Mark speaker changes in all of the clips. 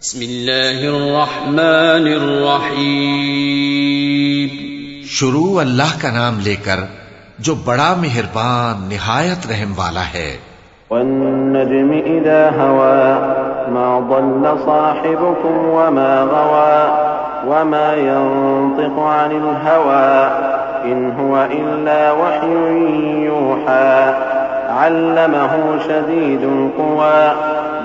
Speaker 1: بسم الله الرحمن الرحيم
Speaker 2: शुरू अल्लाह का नाम लेकर जो बड़ा मेहरबान निहायत रहम वाला है
Speaker 3: والنجم إذا هوى ما ضل صاحبكم وما غوى وما ينطق عن الهوى إن هو إلا وحي يوحى علمه شديد القوى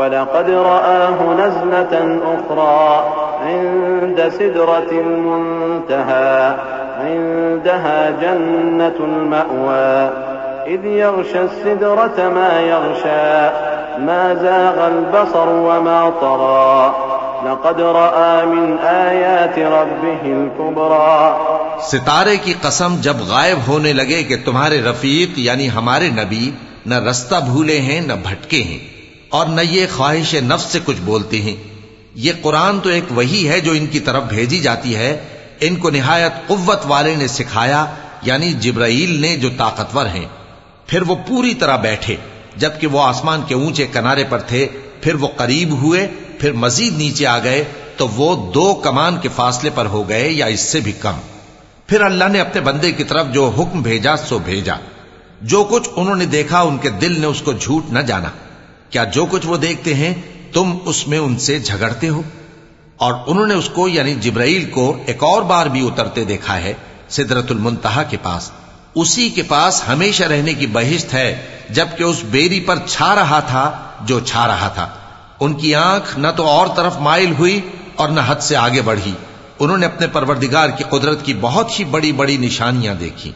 Speaker 3: ولقد رآه نزلة أخرى عند سدرة المنتهى عندها جنة المأوى إذ يغشى السدرة ما يغشى ما زاغ البصر وما طغى لقد رأى من آيات ربه الكبرى
Speaker 2: सितारे की कसम जब गायब होने लगे कि तुम्हारे रफीक यानी हमारे नबी न रास्ता भूले हैं न भटके हैं और न ये ख्वाहिश नफ्स से कुछ बोलती हैं। ये कुरान तो एक वही है जो इनकी तरफ़ भेजी जाती है। इनको निहायत कुव्वत वाले ने सिखाया, यानी जिब्राइल ने जो ताकतवर हैं। फिर वो पूरी तरह बैठे, जबकि वो आसमान के ऊँचे किनारे पर थे। फिर वो करीब हुए, फिर मजीद नीचे आ गए तो वो दो कमान के फासले पर हो गए या इससे भी कम। फिर अल्लाह ने अपने बंदे की तरफ़ जो हुक्म भेजा, सो भेजा। जो कुछ उन्होंने देखा, उनके दिल ने उसको झूठ न जाना। क्या जो कुछ वो देखते हैं, तुम उसमें उनसे झगड़ते हो? और उन्होंने उसको, यानी जिब्राइल को, एक और बार भी उतरते देखा है, सिदरतुल मुंतहा के पास। उसी के पास हमेशा रहने की बहिश्त है, जबकि उस बेरी पर छा रहा था, जो छा रहा था। उनकी आँख न तो और तरफ़ माइल हुई और न हद से आगे बढ़ी। उन्होंने अपने परवरदिगार की कुदरत की बहुत ही बड़ी बड़ी निशानियाँ देखी।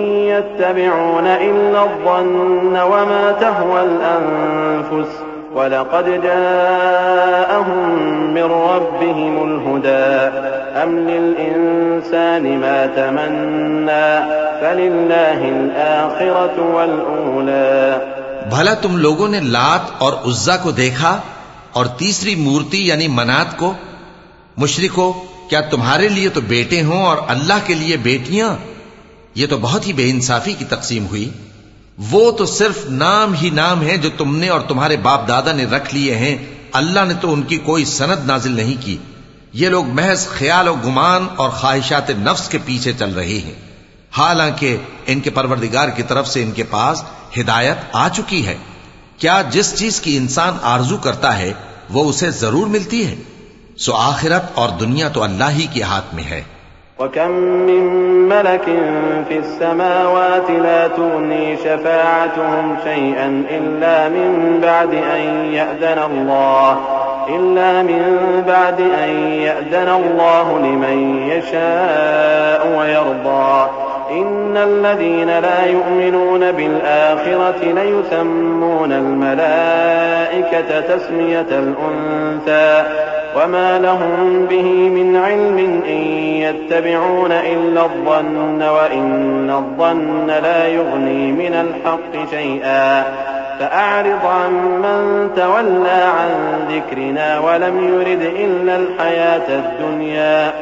Speaker 3: يتبعون إلا الظن وما تهوى الأنفس ولقد جاءهم من ربهم الهدى أم للإنسان ما تمنى فلله الآخرة والأولى
Speaker 2: भला तुम लोगों ने लात और उज्जा को देखा और तीसरी मूर्ति यानी मनात को मुशरिको क्या तुम्हारे लिए तो बेटे हों और अल्लाह के लिए बेटियां ये तो बहुत ही बेइंसाफी की तकसीम हुई। वो तो सिर्फ़ नाम ही नाम है जो तुमने और तुम्हारे बाप दादा ने रख लिए हैं। अल्लाह ने तो उनकी कोई सनद नाजिल नहीं की। ये लोग महज ख्याल और गुमान और ख्वाहिशात नफ्स के पीछे चल रहे हैं। हालाँकि इनके परवरदिगार की तरफ़ से इनके पास हिदायत आ चुकी है। क्या जिस चीज़ की इंसान आरज़ू करता है, वो उसे ज़रूर मिलती है? सो आखिरत और दुनिया तो अल्लाह ही के हाथ में है।
Speaker 3: وكم من ملك في السماوات لا تغني شفاعتهم شيئا إلا من بعد أن يأذن الله إلا من بعد أن يأذن الله لمن يشاء ويرضى إن الذين لا يؤمنون بالآخرة ليسمون الملائكة تسمية الأنثى وما لهم به من علم إن يتبعون إلا الظن وإن الظن لا يغني من الحق شيئا فأعرض عن من تولى عن ذكرنا ولم يرد إلا الحياة الدنيا.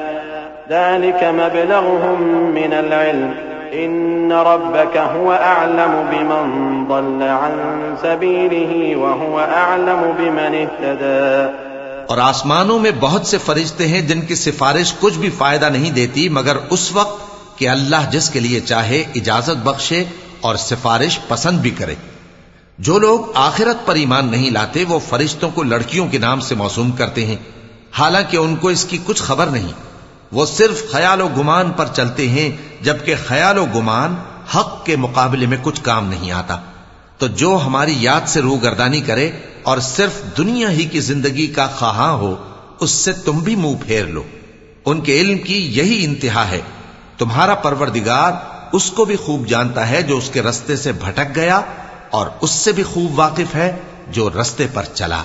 Speaker 3: ذلك مبلغهم من العلم. إن ربك هو أعلم بمن ضل عن سبيله وهو أعلم بمن اهتدى.
Speaker 2: और आसमानों में बहुत से फरिश्ते हैं जिनकी सिफारिश कुछ भी फ़ायदा नहीं देती, मगर उस वक्त कि अल्लाह जिसके लिए चाहे इजाज़त बख्शे और सिफारिश पसंद भी करे। जो लोग आखिरत पर ईमान नहीं लाते, वो फरिश्तों को लड़कियों के नाम से मौसूम करते हैं। हालाँकि उनको इसकी कुछ खबर नहीं। वो सिर्फ़ ख्याल गुमान पर चलते हैं, जबकि ख्याल गुमान हक के मुकाबले में कुछ काम नहीं आता। तो जो हमारी याद से रू गर्दानी करे और सिर्फ़ दुनिया ही की ज़िंदगी का खहा हो, उससे तुम भी मुँह फेर लो। उनके इल्म की यही इंतहा है। तुम्हारा परवरदिगार उसको भी खूब जानता है जो उसके रस्ते से भटक गया और उससे भी खूब वाकिफ है जो रस्ते पर चला।